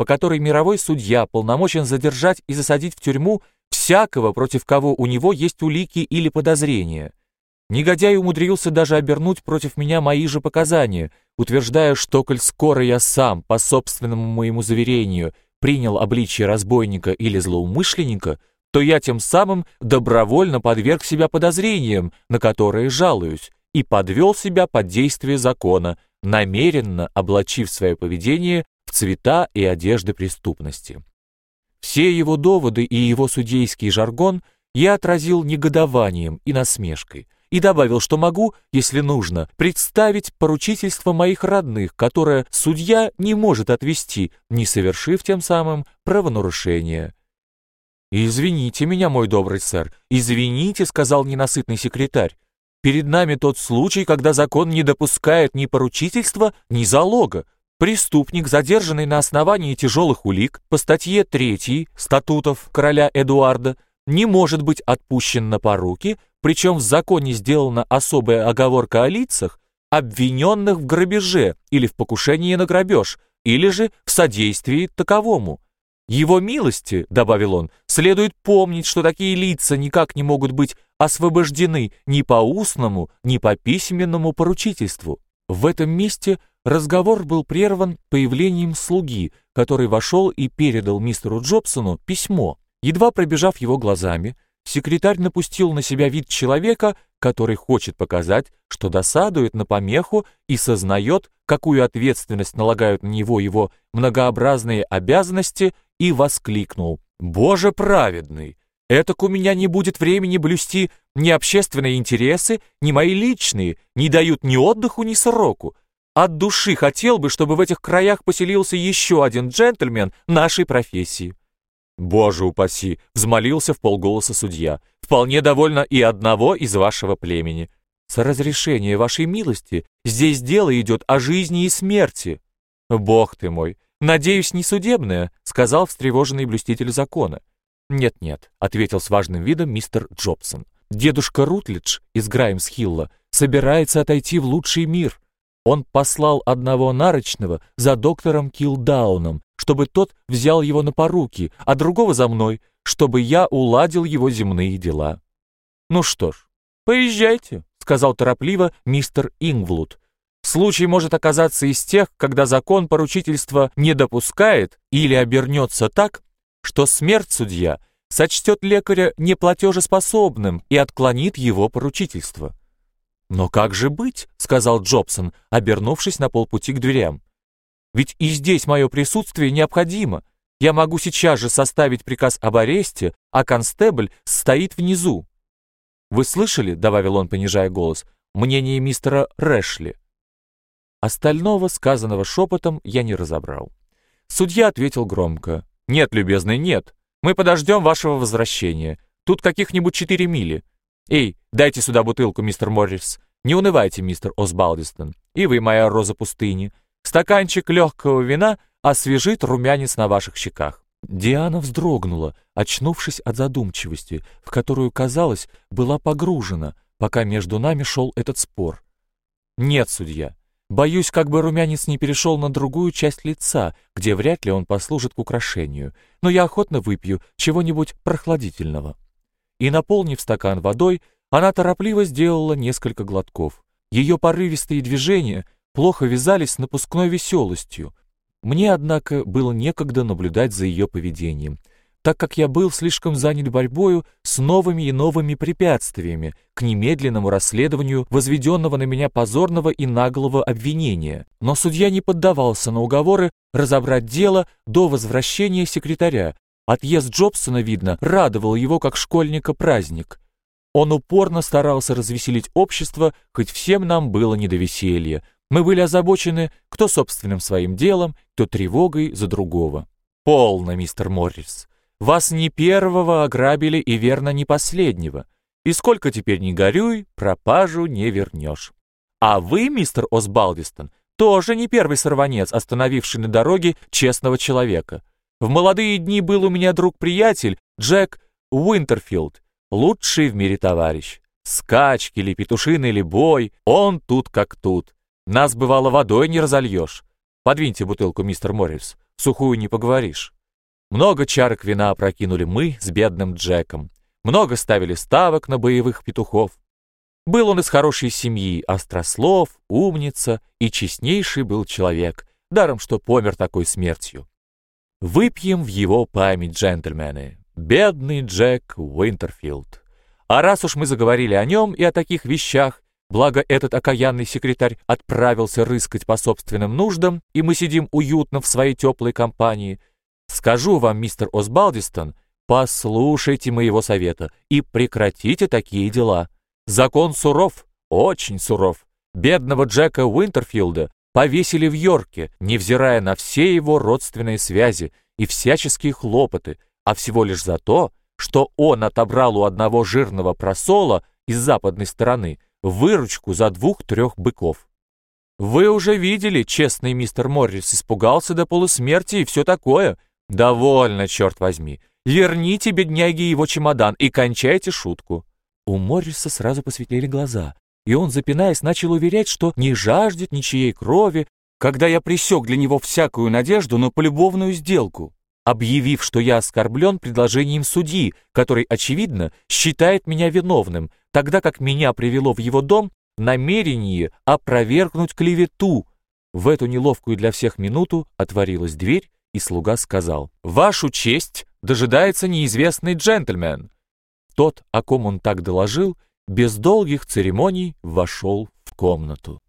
по которой мировой судья полномочен задержать и засадить в тюрьму всякого, против кого у него есть улики или подозрения. Негодяй умудрился даже обернуть против меня мои же показания, утверждая, что, коль скоро я сам, по собственному моему заверению, принял обличие разбойника или злоумышленника, то я тем самым добровольно подверг себя подозрениям, на которые жалуюсь, и подвел себя под действие закона, намеренно облачив свое поведение цвета и одежды преступности. Все его доводы и его судейский жаргон я отразил негодованием и насмешкой, и добавил, что могу, если нужно, представить поручительство моих родных, которое судья не может отвести, не совершив тем самым правонарушение. «Извините меня, мой добрый сэр, извините», — сказал ненасытный секретарь. «Перед нами тот случай, когда закон не допускает ни поручительства, ни залога. Преступник, задержанный на основании тяжелых улик по статье 3 статутов короля Эдуарда, не может быть отпущен на поруки, причем в законе сделана особая оговорка о лицах, обвиненных в грабеже или в покушении на грабеж, или же в содействии таковому. Его милости, добавил он, следует помнить, что такие лица никак не могут быть освобождены ни по устному, ни по письменному поручительству. В этом месте разговор был прерван появлением слуги, который вошел и передал мистеру Джобсону письмо. Едва пробежав его глазами, секретарь напустил на себя вид человека, который хочет показать, что досадует на помеху и сознает, какую ответственность налагают на него его многообразные обязанности и воскликнул «Боже праведный! Этак у меня не будет времени блюсти ни общественные интересы, ни мои личные, не дают ни отдыху, ни сроку. От души хотел бы, чтобы в этих краях поселился еще один джентльмен нашей профессии». «Боже упаси!» — взмолился в полголоса судья. «Вполне довольно и одного из вашего племени. С разрешения вашей милости здесь дело идет о жизни и смерти. Бог ты мой, «Надеюсь, не судебное», — сказал встревоженный блюститель закона. «Нет-нет», — ответил с важным видом мистер Джобсон. «Дедушка Рутлидж из Граймс-Хилла собирается отойти в лучший мир. Он послал одного нарочного за доктором Килдауном, чтобы тот взял его на поруки, а другого за мной, чтобы я уладил его земные дела». «Ну что ж, поезжайте», — сказал торопливо мистер Ингвуд, Случай может оказаться из тех, когда закон поручительства не допускает или обернется так, что смерть судья сочтет лекаря неплатежеспособным и отклонит его поручительство. «Но как же быть?» — сказал Джобсон, обернувшись на полпути к дверям. «Ведь и здесь мое присутствие необходимо. Я могу сейчас же составить приказ об аресте, а констебль стоит внизу». «Вы слышали?» — добавил он, понижая голос. «Мнение мистера Рэшли». Остального, сказанного шепотом, я не разобрал. Судья ответил громко. «Нет, любезный, нет. Мы подождем вашего возвращения. Тут каких-нибудь четыре мили. Эй, дайте сюда бутылку, мистер Моррис. Не унывайте, мистер Осбалдистон. И вы, моя роза пустыни. Стаканчик легкого вина освежит румянец на ваших щеках». Диана вздрогнула, очнувшись от задумчивости, в которую, казалось, была погружена, пока между нами шел этот спор. «Нет, судья, Боюсь, как бы румянец не перешел на другую часть лица, где вряд ли он послужит к украшению, но я охотно выпью чего-нибудь прохладительного». И, наполнив стакан водой, она торопливо сделала несколько глотков. Ее порывистые движения плохо вязались с напускной веселостью. Мне, однако, было некогда наблюдать за ее поведением — так как я был слишком занят борьбою с новыми и новыми препятствиями к немедленному расследованию возведенного на меня позорного и наглого обвинения. Но судья не поддавался на уговоры разобрать дело до возвращения секретаря. Отъезд Джобсона, видно, радовал его как школьника праздник. Он упорно старался развеселить общество, хоть всем нам было не до веселья. Мы были озабочены кто собственным своим делом, кто тревогой за другого. «Полно, мистер Моррис. Вас не первого ограбили и верно не последнего. И сколько теперь не горюй, пропажу не вернешь. А вы, мистер Осбалдистон, тоже не первый сорванец, остановивший на дороге честного человека. В молодые дни был у меня друг-приятель Джек Уинтерфилд, лучший в мире товарищ. Скачки ли, петушиный или бой, он тут как тут. Нас, бывало, водой не разольешь. Подвиньте бутылку, мистер Моррис. сухую не поговоришь. Много чарок вина опрокинули мы с бедным Джеком. Много ставили ставок на боевых петухов. Был он из хорошей семьи, острослов, умница и честнейший был человек, даром что помер такой смертью. Выпьем в его память, джентльмены. Бедный Джек Уинтерфилд. А раз уж мы заговорили о нем и о таких вещах, благо этот окаянный секретарь отправился рыскать по собственным нуждам, и мы сидим уютно в своей теплой компании, скажу вам, мистер Осбалдистон, послушайте моего совета и прекратите такие дела. Закон суров, очень суров. Бедного Джека Уинтерфилда повесили в Йорке, невзирая на все его родственные связи и всяческие хлопоты, а всего лишь за то, что он отобрал у одного жирного просола из западной стороны выручку за двух-трех быков. Вы уже видели, честный мистер Моррис испугался до полусмерти и все такое. Довольно, черт возьми. Верните бедняги его чемодан и кончайте шутку. У Морриса сразу посветлели глаза, и он, запинаясь, начал уверять, что не жаждет ничьей крови, когда я пресек для него всякую надежду на полюбовную сделку объявив, что я оскорблен предложением судьи, который, очевидно, считает меня виновным, тогда как меня привело в его дом намерение опровергнуть клевету. В эту неловкую для всех минуту отворилась дверь, и слуга сказал, «Вашу честь дожидается неизвестный джентльмен». Тот, о ком он так доложил, без долгих церемоний вошел в комнату.